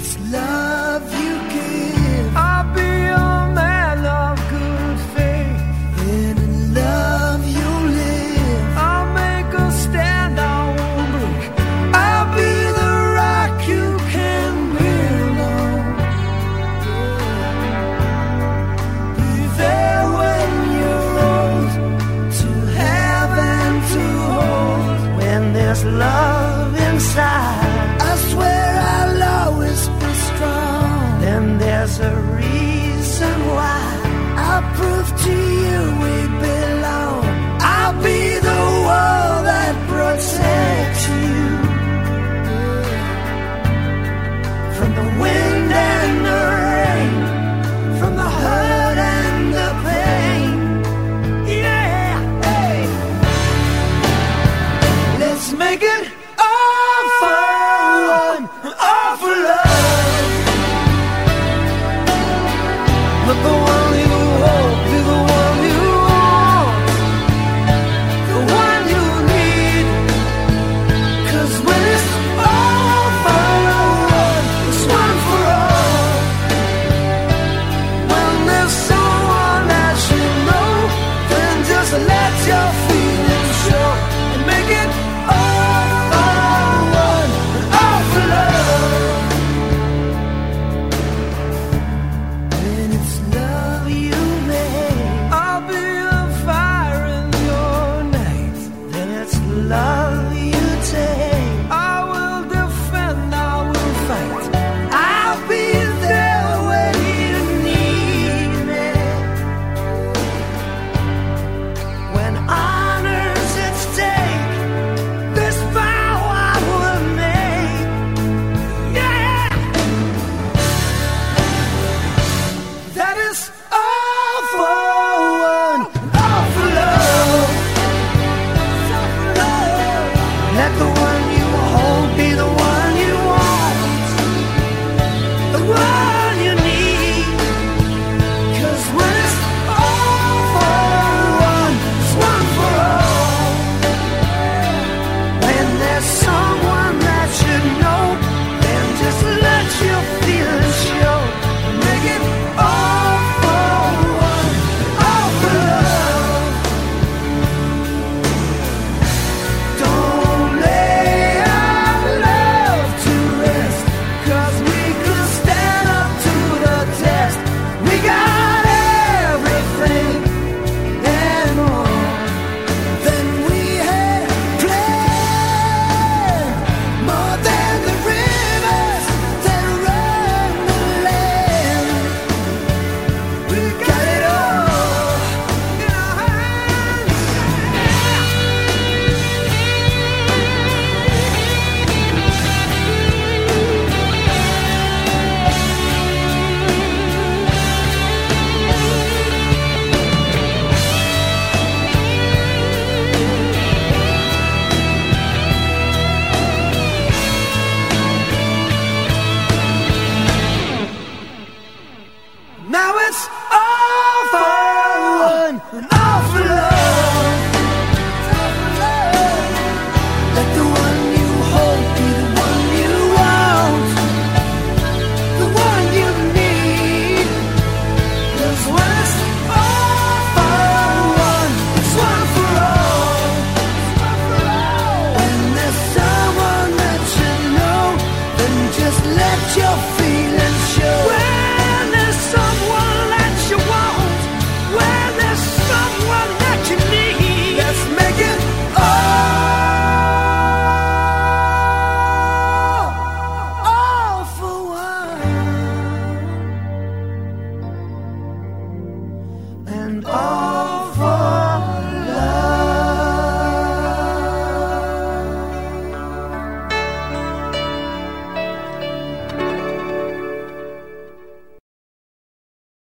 it's love then love. When it's love you Now it's all for one and all for love. Let the one you hold be the one you want, the one you when it's all for one, it's one for all. When there's someone that you know, then just let your and I.